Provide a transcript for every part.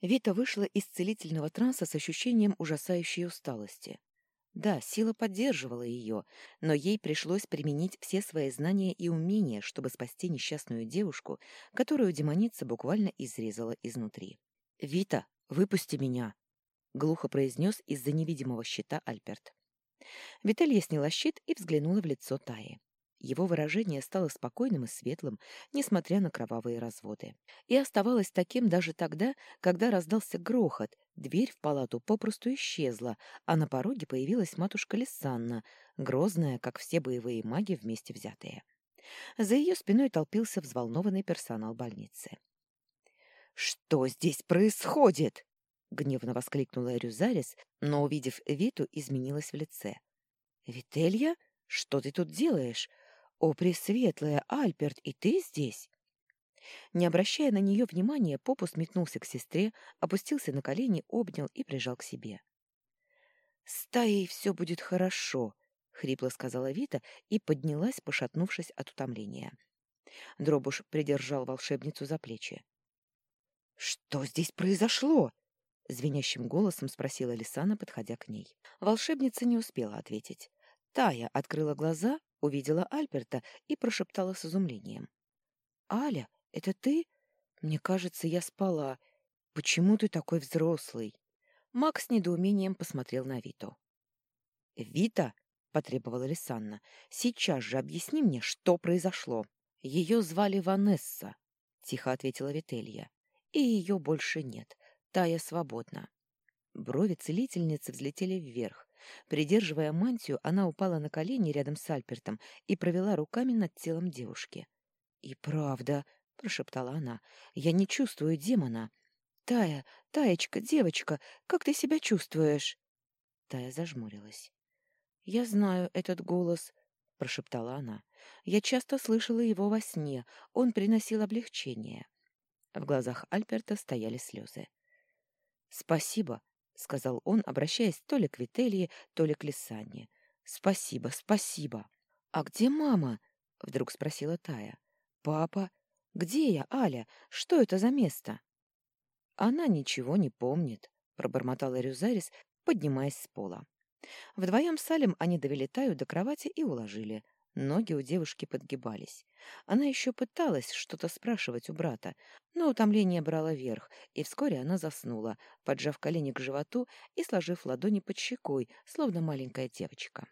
Вита вышла из целительного транса с ощущением ужасающей усталости. Да, сила поддерживала ее, но ей пришлось применить все свои знания и умения, чтобы спасти несчастную девушку, которую демоница буквально изрезала изнутри. «Вита, выпусти меня!» — глухо произнес из-за невидимого щита Альперт. Виталья сняла щит и взглянула в лицо Таи. Его выражение стало спокойным и светлым, несмотря на кровавые разводы. И оставалось таким даже тогда, когда раздался грохот, дверь в палату попросту исчезла, а на пороге появилась матушка Лисанна, грозная, как все боевые маги вместе взятые. За ее спиной толпился взволнованный персонал больницы. «Что здесь происходит?» — гневно воскликнула Рюзарис, но, увидев Виту, изменилась в лице. «Вителья, что ты тут делаешь? «О, Пресветлая, Альберт, и ты здесь?» Не обращая на нее внимания, Попус метнулся к сестре, опустился на колени, обнял и прижал к себе. «С Таей все будет хорошо», — хрипло сказала Вита и поднялась, пошатнувшись от утомления. Дробуш придержал волшебницу за плечи. «Что здесь произошло?» — звенящим голосом спросила Лисана, подходя к ней. Волшебница не успела ответить. Тая открыла глаза, увидела Альберта и прошептала с изумлением. «Аля, это ты? Мне кажется, я спала. Почему ты такой взрослый?» Макс недоумением посмотрел на Виту. «Вита!» — потребовала Лисанна. «Сейчас же объясни мне, что произошло». «Ее звали Ванесса», — тихо ответила Вителья. «И ее больше нет. Тая свободна». Брови целительницы взлетели вверх. Придерживая мантию, она упала на колени рядом с Альпертом и провела руками над телом девушки. «И правда», — прошептала она, — «я не чувствую демона. Тая, Таечка, девочка, как ты себя чувствуешь?» Тая зажмурилась. «Я знаю этот голос», — прошептала она. «Я часто слышала его во сне. Он приносил облегчение». В глазах Альперта стояли слезы. «Спасибо», — сказал он, обращаясь то ли к Вителье, то ли к Лисанне. «Спасибо, спасибо!» «А где мама?» — вдруг спросила Тая. «Папа? Где я, Аля? Что это за место?» «Она ничего не помнит», — пробормотала Рюзарис, поднимаясь с пола. Вдвоем с Алем они довели Таю до кровати и уложили. Ноги у девушки подгибались. Она еще пыталась что-то спрашивать у брата, но утомление брало верх, и вскоре она заснула, поджав колени к животу и сложив ладони под щекой, словно маленькая девочка.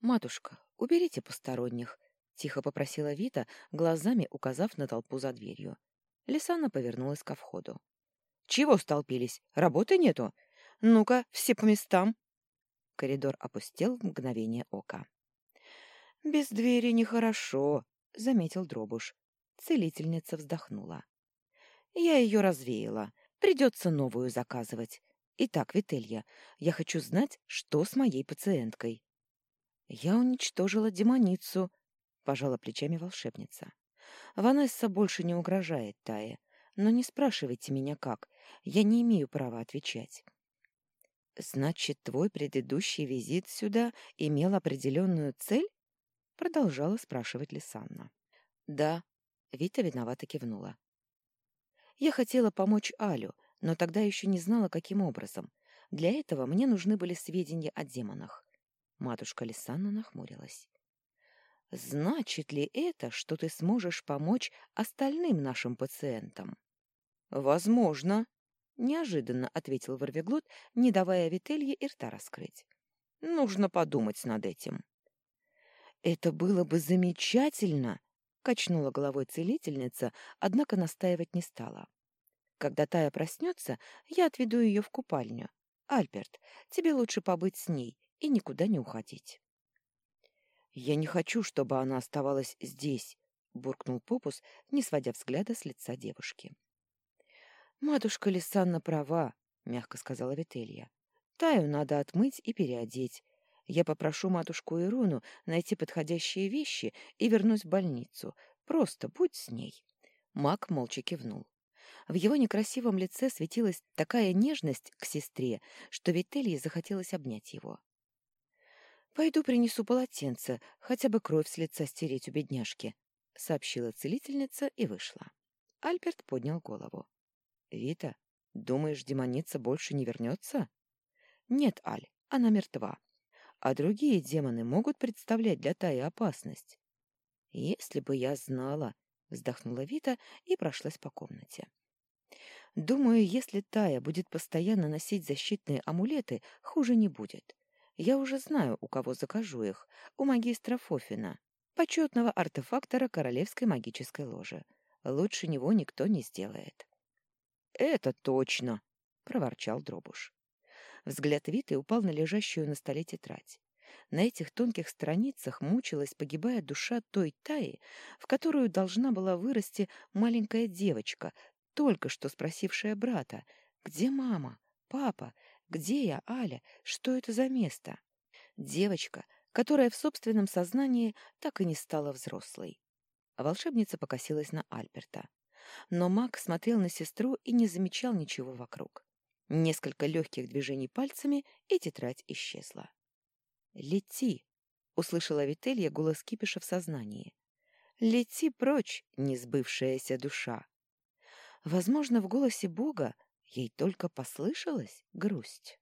«Матушка, уберите посторонних», — тихо попросила Вита, глазами указав на толпу за дверью. Лисана повернулась ко входу. «Чего столпились? Работы нету? Ну-ка, все по местам!» Коридор опустел в мгновение ока. «Без двери нехорошо», — заметил Дробуш. Целительница вздохнула. «Я ее развеяла. Придется новую заказывать. Итак, Вителья, я хочу знать, что с моей пациенткой». «Я уничтожила демоницу», — пожала плечами волшебница. «Ванесса больше не угрожает Тае. Но не спрашивайте меня как. Я не имею права отвечать». «Значит, твой предыдущий визит сюда имел определенную цель?» Продолжала спрашивать Лисанна. «Да», — Вита виновато кивнула. «Я хотела помочь Алю, но тогда еще не знала, каким образом. Для этого мне нужны были сведения о демонах». Матушка Лисанна нахмурилась. «Значит ли это, что ты сможешь помочь остальным нашим пациентам?» «Возможно», — неожиданно ответил Ворвиглот, не давая Вителье и рта раскрыть. «Нужно подумать над этим». «Это было бы замечательно!» — качнула головой целительница, однако настаивать не стала. «Когда Тая проснется, я отведу ее в купальню. Альберт, тебе лучше побыть с ней и никуда не уходить». «Я не хочу, чтобы она оставалась здесь», — буркнул Попус, не сводя взгляда с лица девушки. «Матушка Лисанна права», — мягко сказала Вителья. «Таю надо отмыть и переодеть. Я попрошу матушку Ируну найти подходящие вещи и вернусь в больницу. Просто будь с ней. Мак молча кивнул. В его некрасивом лице светилась такая нежность к сестре, что Вителье захотелось обнять его. «Пойду принесу полотенце, хотя бы кровь с лица стереть у бедняжки», — сообщила целительница и вышла. Альберт поднял голову. «Вита, Думаешь, демоница больше не вернется? Нет, Аль, она мертва. А другие демоны могут представлять для Таи опасность. Если бы я знала, вздохнула Вита и прошлась по комнате. Думаю, если Тая будет постоянно носить защитные амулеты, хуже не будет. Я уже знаю, у кого закажу их. У магистра Фофина, почетного артефактора Королевской магической ложи. Лучше него никто не сделает. «Это точно!» — проворчал Дробуш. Взгляд Виты упал на лежащую на столе тетрадь. На этих тонких страницах мучилась, погибая душа той Таи, в которую должна была вырасти маленькая девочка, только что спросившая брата, «Где мама? Папа? Где я, Аля? Что это за место?» Девочка, которая в собственном сознании так и не стала взрослой. волшебница покосилась на Альберта. Но маг смотрел на сестру и не замечал ничего вокруг. Несколько легких движений пальцами, и тетрадь исчезла. «Лети!» — услышала Вителья голос кипиша в сознании. «Лети прочь, несбывшаяся душа!» Возможно, в голосе Бога ей только послышалась грусть.